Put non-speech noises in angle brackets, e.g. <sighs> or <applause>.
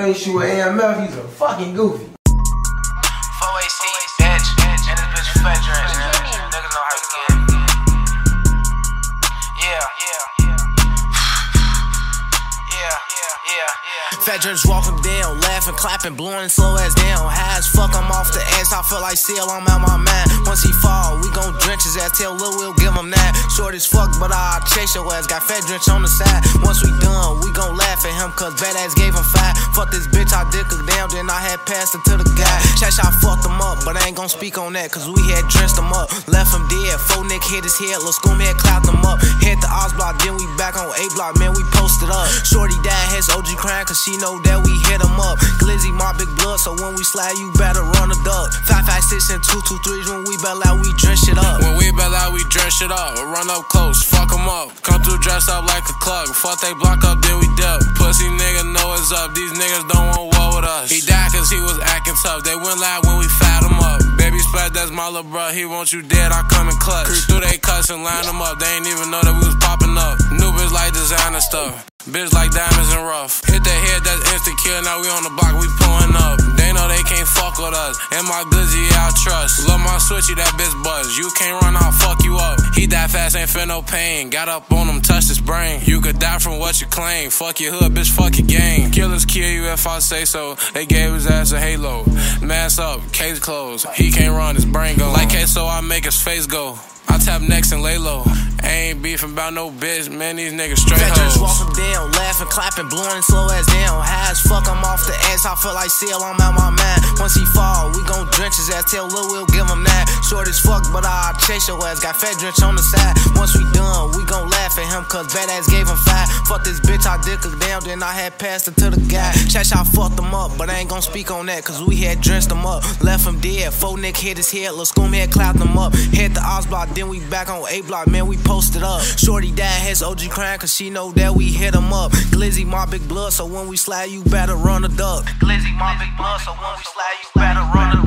ain't shoot with AMF, he's a fucking goofy. 4AC, bitch, and this bitch fat <sighs> drinks walking down, laughing, clapping, blowing slow ass down. High as fuck, I'm off the ass. I feel like seal, I'm out my mind. Once he fall, we gon' drench his ass. Tell Lil Will, give him that. Short as fuck, but I'll chase your ass. Got fat drench on the side. Once we done, we gon' cause badass gave him five. Fuck this bitch, I dick her down, then I had passed it to the guy. Chash, I fucked him up, but I ain't gon' speak on that, cause we had drenched him up. Left him dead, four Nick hit his head, Lil School had clapped him up. Hit the Oz block, then we back on A block, man, we posted up. Shorty died, has OG crying, cause she know that we hit him up. Glizzy, my big blood, so when we slide, you better run a duck. 556 and two 223s, when we bell out, we drench it up. Drench it up. Run up close, fuck fuck 'em up. Come through dressed up like a club. Fuck they block up, then we dip. Pussy nigga know what's up. These niggas don't want war with us. He died cause he was acting tough. They went loud when we fat him up. Baby Splat, that's my little bro. He want you dead, I come and clutch. Creep through they cuts and line them up. They ain't even know that we was popping up. New bitch like designer stuff. Bitch like diamonds and rough. Hit the head, that's instant kill. Now we on the block, we pulling up. They know they can't fuck with us. And my glizzy, I trust. Love my switchy, that bitch buzz. You can't run, I'll fuck you up. He died fast, ain't feel no pain. Got up on him, touched his brain. You could die from what you claim. Fuck your hood, bitch, fuck your gang. Killers kill you if I say so. They gave his ass a halo. Mask up, case closed. He can't run, his brain go. Like queso, I make his face go. I tap next and lay low. Ain't beefing about no bitch, man. These niggas straight hoes. walking down, laughing, clapping, blowing slow as I feel like seal, I'm out my mind. Once he fall, we gon' drench his ass. Tell Lil Will, give him that. Short as fuck, but I'll chase your ass. Got fat drench on the side. Once we done, we gon' laugh at him, cause badass gave him five. Fuck this bitch, I dick her down, then I had passed her to the guy. Chash, I fucked him up, but I ain't gon' speak on that, cause we had drenched him up. Left him dead, four Nick hit his head, Lil School had clapped him up. Hit the Oz block, then we back on A block, man, we posted up. Shorty died, his OG crying, cause she know that we hit him up. Glizzy, my big blood, so when we slide, you better run a duck. Glizzy, my big blood, so when we slide, you better run.